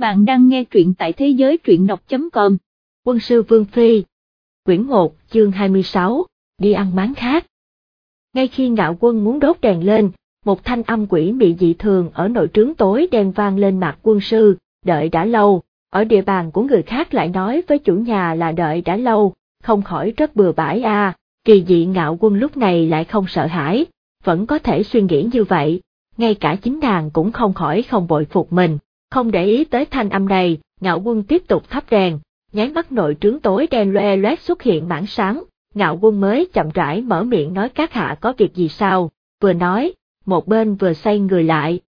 Bạn đang nghe truyện tại thế giới truyện đọc.com. Quân sư Vương Phi Quyển 1, chương 26, đi ăn máng khác. Ngay khi ngạo quân muốn đốt đèn lên, một thanh âm quỷ mị dị thường ở nội trướng tối đen vang lên mặt quân sư, đợi đã lâu, ở địa bàn của người khác lại nói với chủ nhà là đợi đã lâu, không khỏi rất bừa bãi a. kỳ dị ngạo quân lúc này lại không sợ hãi, vẫn có thể suy nghĩ như vậy, ngay cả chính nàng cũng không khỏi không bội phục mình, không để ý tới thanh âm này, ngạo quân tiếp tục thắp đèn, nháy mắt nội trướng tối đen loe loét xuất hiện mảng sáng, ngạo quân mới chậm rãi mở miệng nói các hạ có việc gì sao, vừa nói, một bên vừa xoay người lại.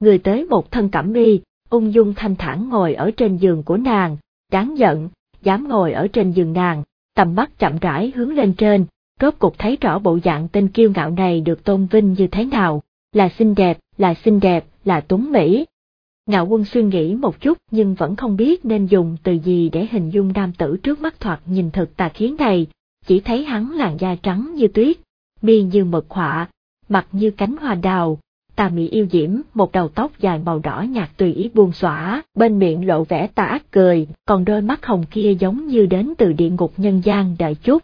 Người tới một thân cẩm y, ung dung thanh thản ngồi ở trên giường của nàng, đáng giận, dám ngồi ở trên giường nàng, tầm mắt chậm rãi hướng lên trên, rốt cục thấy rõ bộ dạng tên kiêu ngạo này được tôn vinh như thế nào, là xinh đẹp, là xinh đẹp, là tuấn mỹ, Ngạo quân suy nghĩ một chút nhưng vẫn không biết nên dùng từ gì để hình dung nam tử trước mắt thoạt nhìn thực tà khiến này, chỉ thấy hắn làn da trắng như tuyết, mi như mực họa, mặt như cánh hoa đào, tà mỹ yêu diễm, một đầu tóc dài màu đỏ nhạt tùy ý buông xõa, bên miệng lộ vẻ tà ác cười, còn đôi mắt hồng kia giống như đến từ địa ngục nhân gian đợi chút.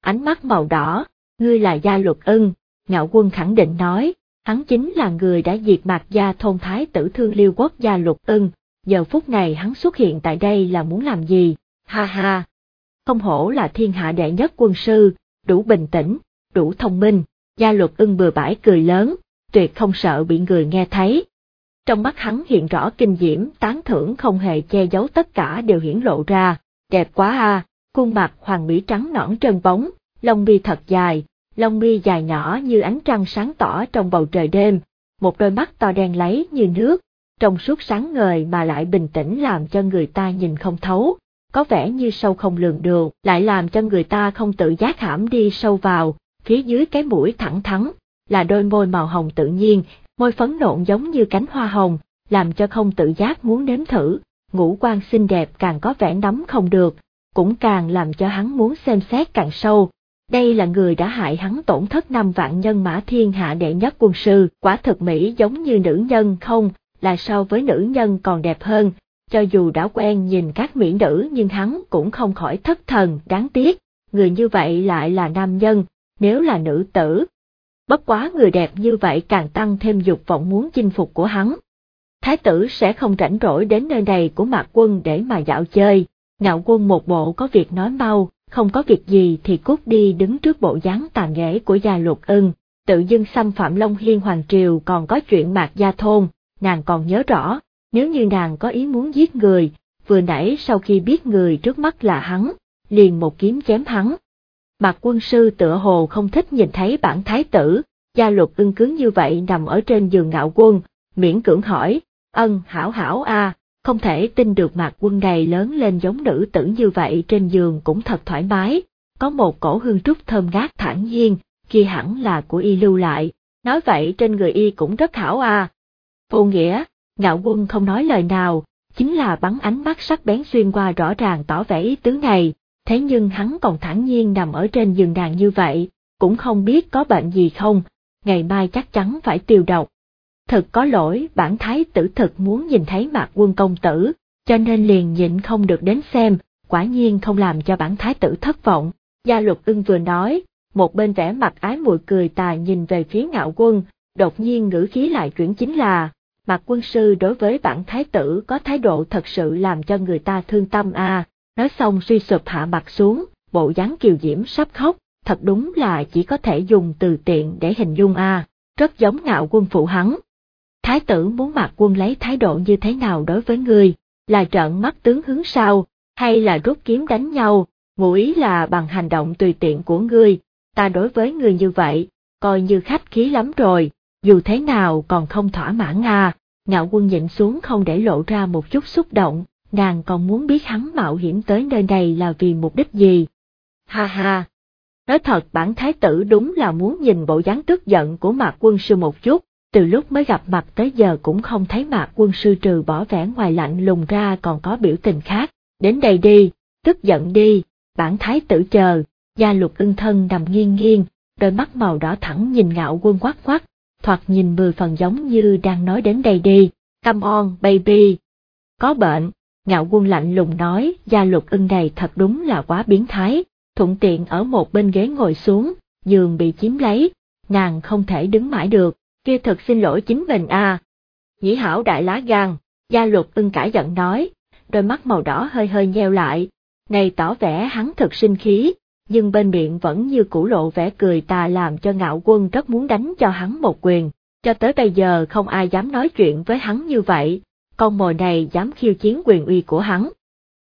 Ánh mắt màu đỏ, ngươi là gia luật ưng, ngạo quân khẳng định nói, hắn chính là người đã diệt mạc gia thôn thái tử thương liêu quốc gia lục ưng, giờ phút này hắn xuất hiện tại đây là muốn làm gì, ha ha. Không hổ là thiên hạ đệ nhất quân sư, đủ bình tĩnh, đủ thông minh, gia luật ưng bừa bãi cười lớn, tuyệt không sợ bị người nghe thấy. Trong mắt hắn hiện rõ kinh diễm, tán thưởng không hề che giấu tất cả đều hiển lộ ra, đẹp quá à, khuôn mặt hoàng mỹ trắng nõn trơn bóng, lông mi thật dài, lông mi dài nhỏ như ánh trăng sáng tỏ trong bầu trời đêm, một đôi mắt to đen lấy như nước, trong suốt sáng ngời mà lại bình tĩnh làm cho người ta nhìn không thấu, có vẻ như sâu không lường được, lại làm cho người ta không tự giác hãm đi sâu vào, phía dưới cái mũi thẳng thắn, là đôi môi màu hồng tự nhiên, môi phấn nộn giống như cánh hoa hồng, làm cho không tự giác muốn nếm thử, ngũ quan xinh đẹp càng có vẻ nắm không được, cũng càng làm cho hắn muốn xem xét càng sâu, đây là người đã hại hắn tổn thất năm vạn nhân mã thiên hạ đệ nhất quân sư, quả thực Mỹ giống như nữ nhân không, là so với nữ nhân còn đẹp hơn, cho dù đã quen nhìn các mỹ nữ nhưng hắn cũng không khỏi thất thần, đáng tiếc, người như vậy lại là nam nhân, nếu là nữ tử. Bất quá người đẹp như vậy càng tăng thêm dục vọng muốn chinh phục của hắn. Thái tử sẽ không rảnh rỗi đến nơi này của mạc quân để mà dạo chơi, ngạo quân một bộ có việc nói mau, không có việc gì thì cút đi đứng trước bộ dáng tàn nhễ của gia luật ưng, tự dưng xâm phạm Long Hiên Hoàng Triều còn có chuyện mạc gia thôn, nàng còn nhớ rõ, nếu như nàng có ý muốn giết người, vừa nãy sau khi biết người trước mắt là hắn, liền một kiếm chém hắn. Mạc quân sư tựa hồ không thích nhìn thấy bản thái tử, gia luật ưng cứng như vậy nằm ở trên giường ngạo quân, miễn cưỡng hỏi, ân hảo hảo a không thể tin được mạc quân này lớn lên giống nữ tử như vậy trên giường cũng thật thoải mái, có một cổ hương trúc thơm ngát thản nhiên, kia hẳn là của y lưu lại, nói vậy trên người y cũng rất hảo à. Vô nghĩa, ngạo quân không nói lời nào, chính là bắn ánh mắt sắc bén xuyên qua rõ ràng tỏ vẻ ý tứ này, thế nhưng hắn còn thản nhiên nằm ở trên giường nàng như vậy, cũng không biết có bệnh gì không, ngày mai chắc chắn phải tiêu độc, thật có lỗi bản thái tử thực muốn nhìn thấy mạc quân công tử, cho nên liền nhịn không được đến xem, quả nhiên không làm cho bản thái tử thất vọng. Gia luật ưng vừa nói, một bên vẻ mặt ái mùi cười tà nhìn về phía ngạo quân, đột nhiên ngữ khí lại chuyển chính là, mặt quân sư đối với bản thái tử có thái độ thật sự làm cho người ta thương tâm à, nói xong suy sụp hạ mặt xuống, bộ dáng kiều diễm sắp khóc, thật đúng là chỉ có thể dùng từ tiện để hình dung à, rất giống ngạo quân phụ hắn, thái tử muốn mặc quân lấy thái độ như thế nào đối với người, là trợn mắt tướng hướng sao, hay là rút kiếm đánh nhau, ngụ ý là bằng hành động tùy tiện của ngươi, ta đối với ngươi như vậy, coi như khách khí lắm rồi, dù thế nào còn không thỏa mãn à, ngạo quân nhịn xuống không để lộ ra một chút xúc động, nàng còn muốn biết hắn mạo hiểm tới nơi này là vì mục đích gì. Ha ha! Nói thật bản thái tử đúng là muốn nhìn bộ dáng tức giận của mạc quân sư một chút, từ lúc mới gặp mặt tới giờ cũng không thấy mạc quân sư trừ bỏ vẻ ngoài lạnh lùng ra còn có biểu tình khác, đến đây đi, tức giận đi, bản thái tử chờ, gia lục ưng thân nằm nghiêng nghiêng, đôi mắt màu đỏ thẳng nhìn ngạo quân quát quát, thoạt nhìn mười phần giống như đang nói đến đây đi, come on baby. có bệnh, ngạo quân lạnh lùng nói, gia lục ưng này thật đúng là quá biến thái, thuận tiện ở một bên ghế ngồi xuống, giường bị chiếm lấy, nàng không thể đứng mãi được, kia thật xin lỗi chính mình à. Nhĩ hảo đại lá gan, gia luật ưng cãi giận nói, đôi mắt màu đỏ hơi hơi nheo lại, này tỏ vẻ hắn thật sinh khí, nhưng bên miệng vẫn như cũ lộ vẻ cười tà làm cho ngạo quân rất muốn đánh cho hắn một quyền, cho tới bây giờ không ai dám nói chuyện với hắn như vậy, con mồi này dám khiêu chiến quyền uy của hắn.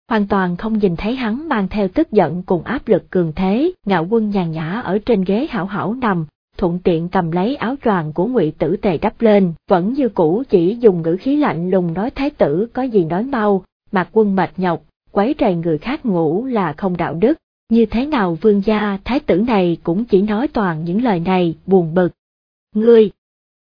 Hoàn toàn không nhìn thấy hắn mang theo tức giận cùng áp lực cường thế, ngạo quân nhàn nhã ở trên ghế hảo hảo nằm, thuận tiện cầm lấy áo choàng của ngụy tử tề đắp lên, vẫn như cũ chỉ dùng ngữ khí lạnh lùng nói thái tử có gì nói mau, mặc quân mệt nhọc, quấy rầy người khác ngủ là không đạo đức, như thế nào vương gia thái tử này cũng chỉ nói toàn những lời này, buồn bực. Ngươi,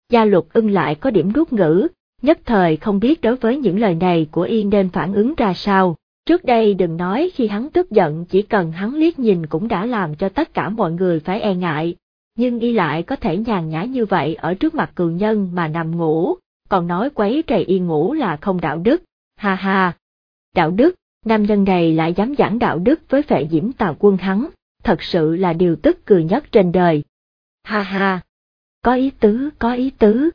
gia luật ưng lại có điểm rút ngữ, nhất thời không biết đối với những lời này của y nên phản ứng ra sao. Trước đây đừng nói khi hắn tức giận chỉ cần hắn liếc nhìn cũng đã làm cho tất cả mọi người phải e ngại, nhưng y lại có thể nhàn nhã như vậy ở trước mặt cường nhân mà nằm ngủ, còn nói quấy rầy y ngủ là không đạo đức, ha ha. Đạo đức, nam nhân này lại dám giảng đạo đức với vệ diễm tào quân hắn, thật sự là điều tức cười nhất trên đời. Ha ha, có ý tứ, có ý tứ.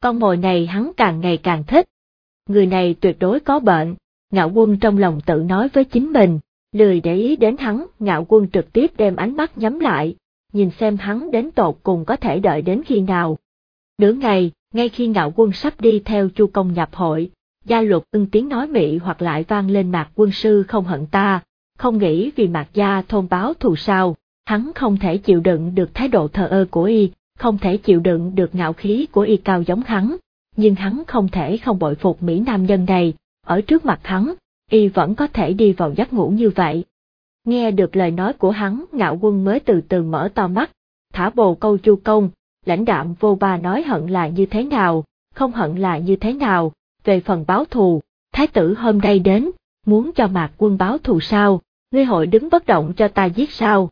Con mồi này hắn càng ngày càng thích. Người này tuyệt đối có bệnh, ngạo quân trong lòng tự nói với chính mình, lười để ý đến hắn, ngạo quân trực tiếp đem ánh mắt nhắm lại, nhìn xem hắn đến tột cùng có thể đợi đến khi nào. Nửa ngày, ngay khi ngạo quân sắp đi theo chu công nhập hội, gia luật ưng tiếng nói mị hoặc lại vang lên mạc quân sư không hận ta, không nghĩ vì mạc gia thôn báo thù sao, hắn không thể chịu đựng được thái độ thờ ơ của y, không thể chịu đựng được ngạo khí của y cao giống hắn, nhưng hắn không thể không bội phục Mỹ nam nhân này, ở trước mặt hắn, y vẫn có thể đi vào giấc ngủ như vậy. Nghe được lời nói của hắn, ngạo quân mới từ từ mở to mắt, thả bồ câu chu công, lãnh đạm vô ba nói hận là như thế nào, không hận là như thế nào, về phần báo thù, thái tử hôm nay đến, muốn cho mạc quân báo thù sao, ngươi hội đứng bất động cho ta giết sao.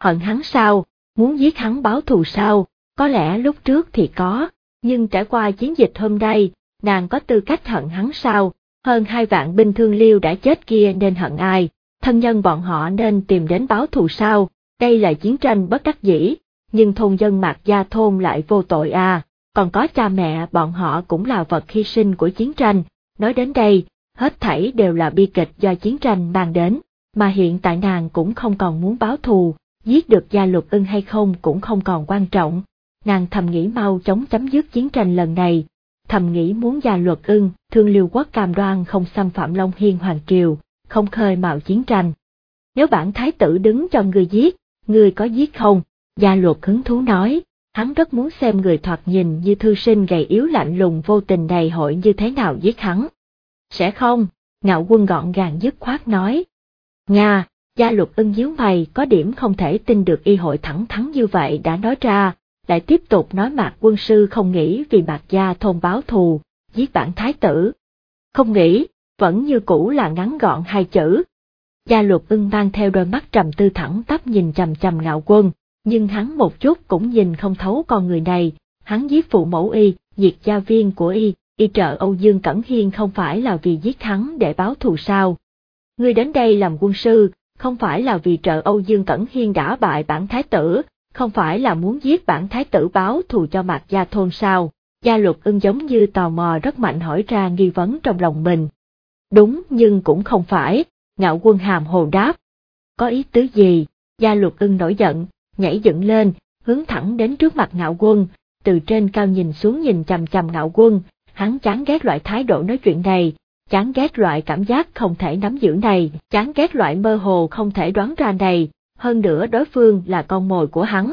Hận hắn sao, muốn giết hắn báo thù sao, có lẽ lúc trước thì có, nhưng trải qua chiến dịch hôm nay, nàng có tư cách hận hắn sao, hơn hai vạn binh thương liêu đã chết kia nên hận ai, thân nhân bọn họ nên tìm đến báo thù sao, đây là chiến tranh bất đắc dĩ, nhưng thôn dân mạc gia thôn lại vô tội à, còn có cha mẹ bọn họ cũng là vật hy sinh của chiến tranh, nói đến đây, hết thảy đều là bi kịch do chiến tranh mang đến, mà hiện tại nàng cũng không còn muốn báo thù, giết được gia luật ưng hay không cũng không còn quan trọng, nàng thầm nghĩ mau chóng chấm dứt chiến tranh lần này, thầm nghĩ muốn gia luật ưng, thương liêu quốc cam đoan không xâm phạm Long Hiên Hoàng Triều, không khơi mạo chiến tranh. Nếu bản thái tử đứng cho người giết, người có giết không? Gia luật hứng thú nói, hắn rất muốn xem người thoạt nhìn như thư sinh gầy yếu lạnh lùng vô tình này hội như thế nào giết hắn. Sẽ không, ngạo quân gọn gàng dứt khoát nói. Nga, gia luật ưng nhíu mày có điểm không thể tin được y hội thẳng thắn như vậy đã nói ra, lại tiếp tục nói mạc quân sư không nghĩ vì mạc gia thôn báo thù, giết bản thái tử. Không nghĩ, vẫn như cũ là ngắn gọn hai chữ. Gia luật ưng mang theo đôi mắt trầm tư thẳng tắp nhìn chầm chầm ngạo quân, nhưng hắn một chút cũng nhìn không thấu con người này, hắn giết phụ mẫu y, diệt gia viên của y, y trợ Âu Dương Cẩn Hiên không phải là vì giết hắn để báo thù sao. Ngươi đến đây làm quân sư, không phải là vì trợ Âu Dương Cẩn Hiên đã bại bản thái tử, không phải là muốn giết bản thái tử báo thù cho mạc gia thôn sao. Gia luật ưng giống như tò mò rất mạnh hỏi ra nghi vấn trong lòng mình. Đúng nhưng cũng không phải, ngạo quân hàm hồ đáp. Có ý tứ gì? Gia luật ưng nổi giận, nhảy dựng lên, hướng thẳng đến trước mặt ngạo quân, từ trên cao nhìn xuống nhìn chằm chằm ngạo quân, hắn chán ghét loại thái độ nói chuyện này, chán ghét loại cảm giác không thể nắm giữ này, chán ghét loại mơ hồ không thể đoán ra này, hơn nữa đối phương là con mồi của hắn.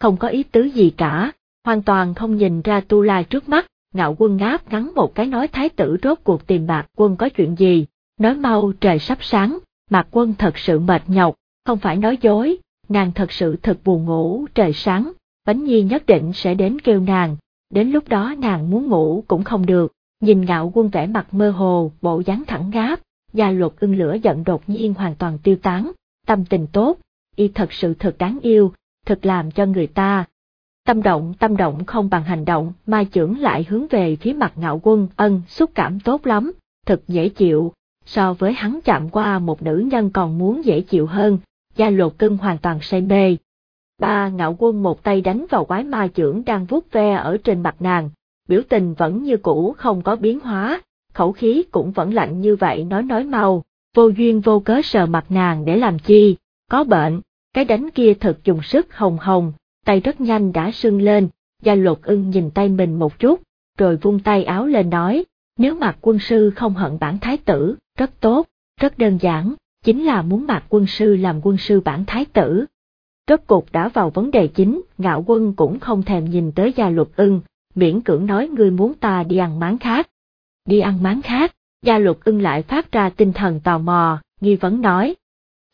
Không có ý tứ gì cả, hoàn toàn không nhìn ra tu la trước mắt, ngạo quân ngáp ngắn một cái nói thái tử rốt cuộc tìm mạc quân có chuyện gì, nói mau trời sắp sáng, mạc quân thật sự mệt nhọc, không phải nói dối, nàng thật sự thật buồn ngủ, trời sáng, bánh nhi nhất định sẽ đến kêu nàng, đến lúc đó nàng muốn ngủ cũng không được, nhìn ngạo quân vẻ mặt mơ hồ, bộ dáng thẳng ngáp, gia luật ưng lửa giận đột nhiên hoàn toàn tiêu tán, tâm tình tốt, y thật sự thật đáng yêu, thật làm cho người ta. Tâm động tâm động không bằng hành động, mai trưởng lại hướng về phía mặt ngạo quân ân xúc cảm tốt lắm, thật dễ chịu, so với hắn chạm qua một nữ nhân còn muốn dễ chịu hơn, gia lột cưng hoàn toàn say mê. Ba ngạo quân một tay đánh vào quái ma trưởng đang vuốt ve ở trên mặt nàng, biểu tình vẫn như cũ không có biến hóa, khẩu khí cũng vẫn lạnh như vậy nói nói mau, vô duyên vô cớ sờ mặt nàng để làm chi, có bệnh, cái đánh kia thật dùng sức hồng hồng, tay rất nhanh đã sưng lên, gia luật ưng nhìn tay mình một chút, rồi vung tay áo lên nói, nếu mặt quân sư không hận bản thái tử, rất tốt, rất đơn giản, chính là muốn mặt quân sư làm quân sư bản thái tử. Rốt cục đã vào vấn đề chính, ngạo quân cũng không thèm nhìn tới gia luật ưng, miễn cưỡng nói ngươi muốn ta đi ăn máng khác. Đi ăn máng khác, gia luật ưng lại phát ra tinh thần tò mò, nghi vấn nói.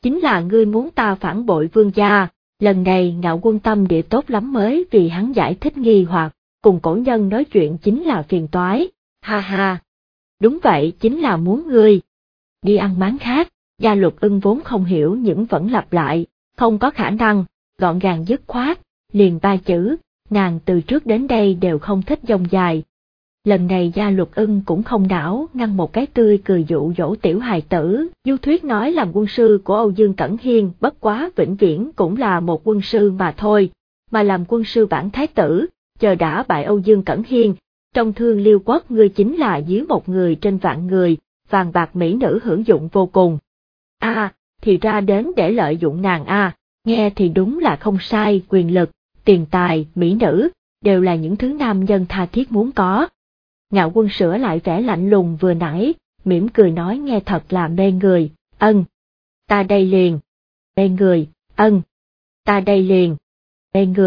Chính là ngươi muốn ta phản bội vương gia, lần này ngạo quân tâm địa tốt lắm mới vì hắn giải thích nghi hoặc, cùng cổ nhân nói chuyện chính là phiền toái, ha ha. Đúng vậy chính là muốn ngươi. Đi ăn máng khác, gia luật ưng vốn không hiểu những vẫn lặp lại, không có khả năng, gọn gàng dứt khoát, liền ba chữ, nàng từ trước đến đây đều không thích dòng dài. Lần này gia luật ưng cũng không đảo ngăn một cái tươi cười dụ dỗ tiểu hài tử, du thuyết nói làm quân sư của Âu Dương Cẩn Hiên bất quá vĩnh viễn cũng là một quân sư mà thôi, mà làm quân sư bản thái tử, chờ đã bại Âu Dương Cẩn Hiên, trong thương liêu quốc ngươi chính là dưới một người trên vạn người, vàng bạc mỹ nữ hưởng dụng vô cùng. a thì ra đến để lợi dụng nàng a nghe thì đúng là không sai, quyền lực, tiền tài, mỹ nữ, đều là những thứ nam nhân tha thiết muốn có. Ngạo quân sửa lại vẻ lạnh lùng vừa nãy, mỉm cười nói nghe thật là mê người, ân. Ta đây liền. Mê người, ân. Ta đây liền. Mê người.